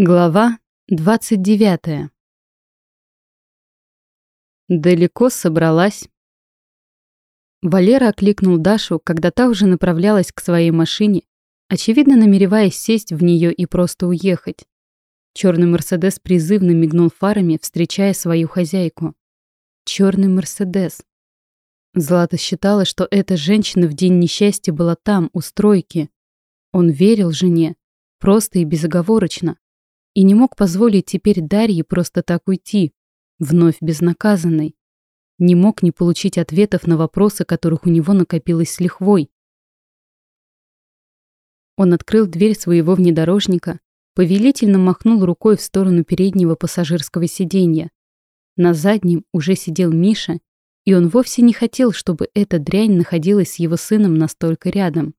Глава 29. Далеко собралась. Валера окликнул Дашу, когда та уже направлялась к своей машине, очевидно намереваясь сесть в нее и просто уехать. Черный Мерседес призывно мигнул фарами, встречая свою хозяйку. Черный Мерседес. Злата считала, что эта женщина в день несчастья была там, у стройки. Он верил жене, просто и безоговорочно и не мог позволить теперь Дарье просто так уйти, вновь безнаказанной. Не мог не получить ответов на вопросы, которых у него накопилось с лихвой. Он открыл дверь своего внедорожника, повелительно махнул рукой в сторону переднего пассажирского сиденья. На заднем уже сидел Миша, и он вовсе не хотел, чтобы эта дрянь находилась с его сыном настолько рядом.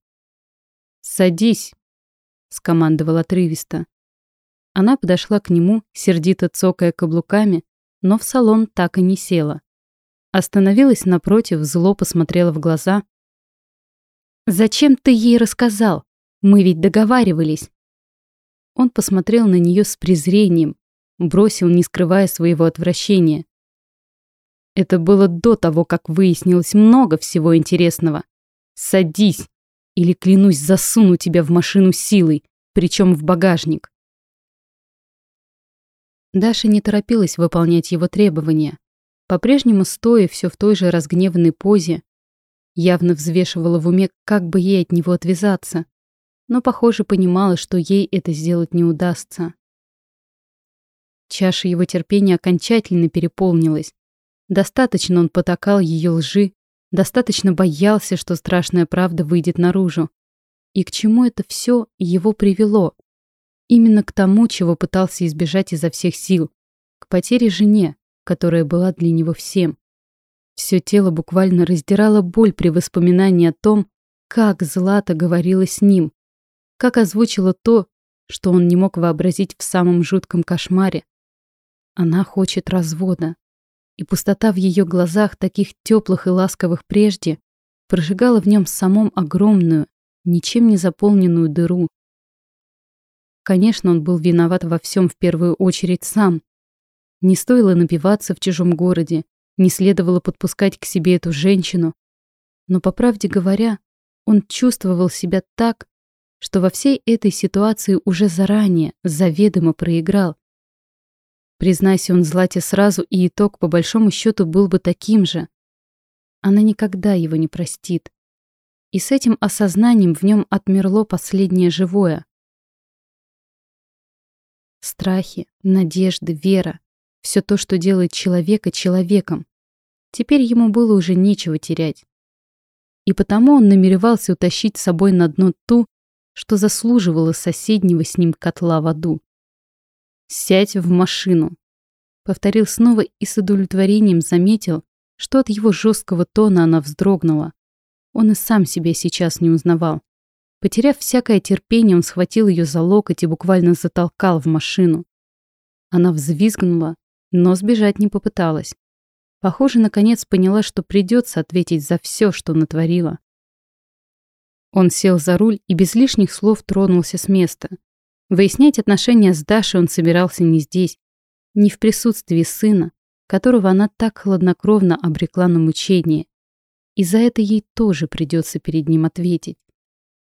«Садись», — скомандовал отрывисто. Она подошла к нему, сердито цокая каблуками, но в салон так и не села. Остановилась напротив, зло посмотрела в глаза. «Зачем ты ей рассказал? Мы ведь договаривались». Он посмотрел на нее с презрением, бросил, не скрывая своего отвращения. Это было до того, как выяснилось много всего интересного. Садись, или, клянусь, засуну тебя в машину силой, причем в багажник. Даша не торопилась выполнять его требования. По-прежнему стоя все в той же разгневанной позе, явно взвешивала в уме, как бы ей от него отвязаться, но, похоже, понимала, что ей это сделать не удастся. Чаша его терпения окончательно переполнилась. Достаточно он потакал ее лжи, достаточно боялся, что страшная правда выйдет наружу. И к чему это все его привело? Именно к тому, чего пытался избежать изо всех сил. К потере жене, которая была для него всем. Все тело буквально раздирало боль при воспоминании о том, как Злата говорила с ним, как озвучила то, что он не мог вообразить в самом жутком кошмаре. Она хочет развода. И пустота в ее глазах, таких теплых и ласковых прежде, прожигала в нем самом огромную, ничем не заполненную дыру, Конечно, он был виноват во всем в первую очередь сам. Не стоило напиваться в чужом городе, не следовало подпускать к себе эту женщину. Но, по правде говоря, он чувствовал себя так, что во всей этой ситуации уже заранее, заведомо проиграл. Признайся он Злате сразу, и итог, по большому счету, был бы таким же. Она никогда его не простит. И с этим осознанием в нем отмерло последнее живое. Страхи, надежды, вера. Все то, что делает человека человеком. Теперь ему было уже нечего терять. И потому он намеревался утащить с собой на дно ту, что заслуживало соседнего с ним котла в аду. «Сядь в машину», — повторил снова и с удовлетворением заметил, что от его жесткого тона она вздрогнула. Он и сам себя сейчас не узнавал. Потеряв всякое терпение, он схватил ее за локоть и буквально затолкал в машину. Она взвизгнула, но сбежать не попыталась. Похоже, наконец поняла, что придется ответить за все, что натворила. Он сел за руль и без лишних слов тронулся с места. Выяснять отношения с Дашей он собирался не здесь, не в присутствии сына, которого она так хладнокровно обрекла на мучение. И за это ей тоже придется перед ним ответить.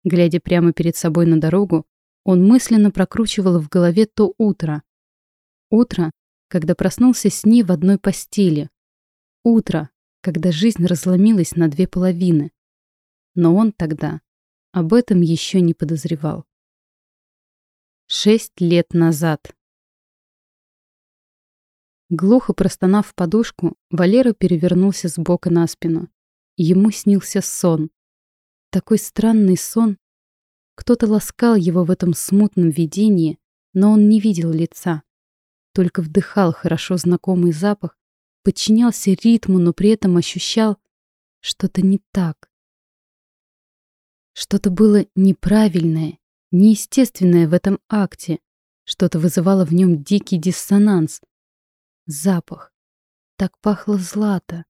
Глядя прямо перед собой на дорогу, он мысленно прокручивал в голове то утро. Утро, когда проснулся с ней в одной постели. Утро, когда жизнь разломилась на две половины. Но он тогда об этом еще не подозревал. Шесть лет назад. Глухо простонав в подушку, Валера перевернулся с бока на спину. Ему снился сон, такой странный сон. Кто-то ласкал его в этом смутном видении, но он не видел лица. Только вдыхал хорошо знакомый запах, подчинялся ритму, но при этом ощущал что-то не так. Что-то было неправильное, неестественное в этом акте. Что-то вызывало в нем дикий диссонанс. Запах. Так пахло злато.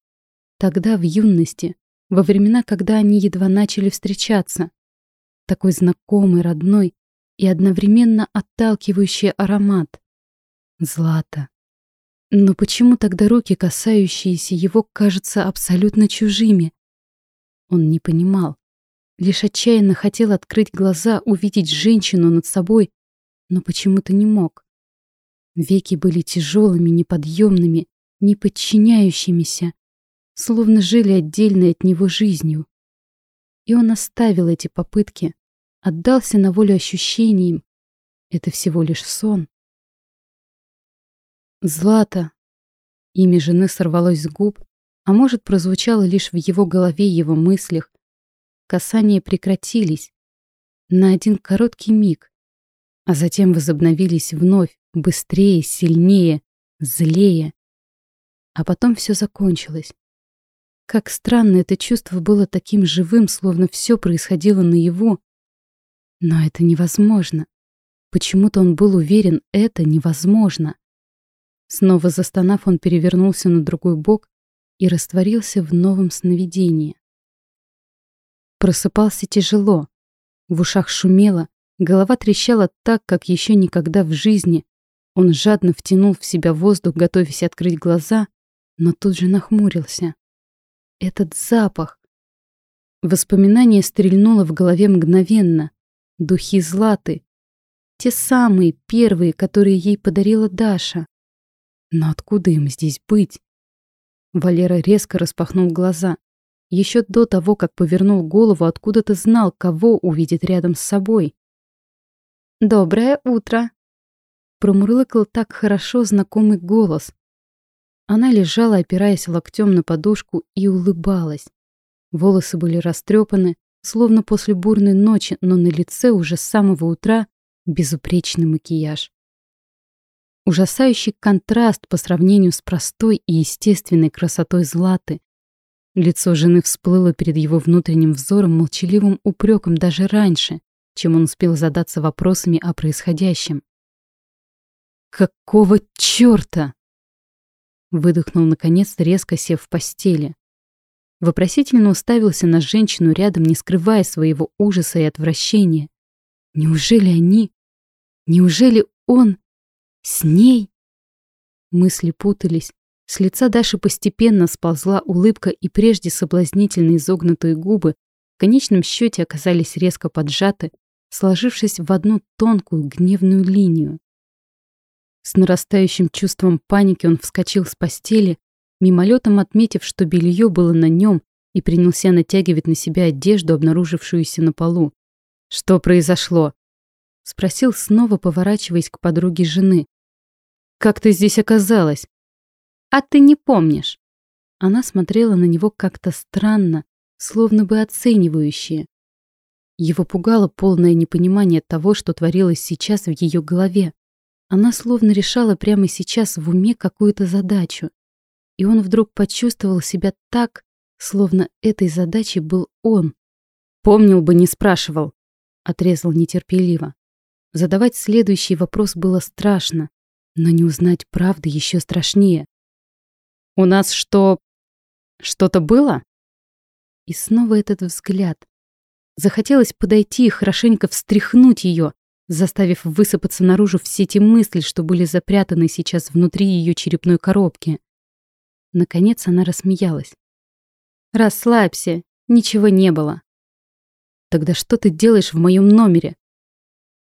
Тогда, в юности, во времена, когда они едва начали встречаться. Такой знакомый, родной и одновременно отталкивающий аромат. Злата. Но почему тогда руки, касающиеся его, кажутся абсолютно чужими? Он не понимал. Лишь отчаянно хотел открыть глаза, увидеть женщину над собой, но почему-то не мог. Веки были тяжелыми, неподъемными, не подчиняющимися, словно жили отдельной от него жизнью. И он оставил эти попытки, отдался на волю ощущениям. Это всего лишь сон. Злата. Имя жены сорвалось с губ, а может, прозвучало лишь в его голове, его мыслях. Касания прекратились на один короткий миг, а затем возобновились вновь, быстрее, сильнее, злее. А потом все закончилось. Как странно это чувство было таким живым, словно все происходило наяву. Но это невозможно. Почему-то он был уверен, это невозможно. Снова застонав, он перевернулся на другой бок и растворился в новом сновидении. Просыпался тяжело. В ушах шумело, голова трещала так, как еще никогда в жизни. Он жадно втянул в себя воздух, готовясь открыть глаза, но тут же нахмурился. Этот запах! Воспоминание стрельнуло в голове мгновенно. Духи Златы. Те самые, первые, которые ей подарила Даша. Но откуда им здесь быть? Валера резко распахнул глаза. Еще до того, как повернул голову, откуда-то знал, кого увидит рядом с собой. «Доброе утро!» Промурлыкал так хорошо знакомый голос. Она лежала, опираясь локтем на подушку, и улыбалась. Волосы были растрепаны, словно после бурной ночи, но на лице уже с самого утра безупречный макияж. Ужасающий контраст по сравнению с простой и естественной красотой Златы. Лицо жены всплыло перед его внутренним взором молчаливым упреком даже раньше, чем он успел задаться вопросами о происходящем. «Какого чёрта?» Выдохнул наконец, резко сев в постели. Вопросительно уставился на женщину рядом, не скрывая своего ужаса и отвращения. Неужели они? Неужели он с ней? Мысли путались. С лица Даши постепенно сползла улыбка, и прежде соблазнительно изогнутые губы в конечном счете оказались резко поджаты, сложившись в одну тонкую гневную линию. С нарастающим чувством паники он вскочил с постели, мимолетом отметив, что белье было на нем, и принялся натягивать на себя одежду, обнаружившуюся на полу. «Что произошло?» — спросил снова, поворачиваясь к подруге жены. Как ты здесь оказалась? А ты не помнишь. Она смотрела на него как-то странно, словно бы оценивающе. Его пугало полное непонимание того, что творилось сейчас в ее голове. Она словно решала прямо сейчас в уме какую-то задачу. И он вдруг почувствовал себя так, словно этой задачей был он. «Помнил бы, не спрашивал», — отрезал нетерпеливо. Задавать следующий вопрос было страшно, но не узнать правды еще страшнее. «У нас что... что-то было?» И снова этот взгляд. Захотелось подойти и хорошенько встряхнуть ее, заставив высыпаться наружу все те мысли, что были запрятаны сейчас внутри ее черепной коробки. Наконец она рассмеялась. «Расслабься, ничего не было». «Тогда что ты делаешь в моем номере?»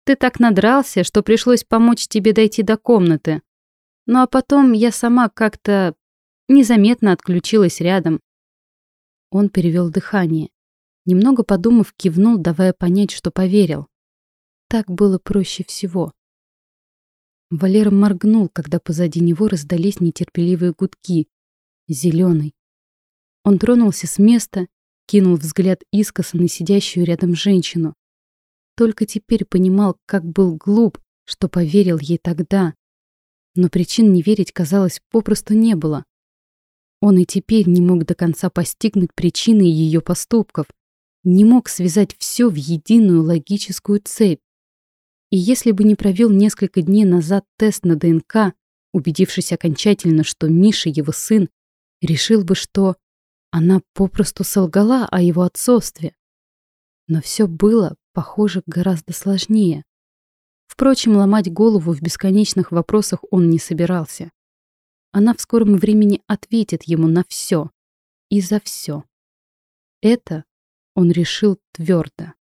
Ты так надрался, что пришлось помочь тебе дойти до комнаты. Ну а потом я сама как-то незаметно отключилась рядом. Он перевел дыхание. Немного подумав, кивнул, давая понять, что поверил. Так было проще всего. Валера моргнул, когда позади него раздались нетерпеливые гудки. Зеленый. Он тронулся с места, кинул взгляд искоса на сидящую рядом женщину. Только теперь понимал, как был глуп, что поверил ей тогда. Но причин не верить, казалось, попросту не было. Он и теперь не мог до конца постигнуть причины ее поступков, не мог связать все в единую логическую цепь. И если бы не провел несколько дней назад тест на ДНК, убедившись окончательно, что Миша его сын, решил бы, что она попросту солгала о его отцовстве. Но все было похоже, гораздо сложнее. Впрочем, ломать голову в бесконечных вопросах он не собирался. Она в скором времени ответит ему на все и за все. Это он решил твердо.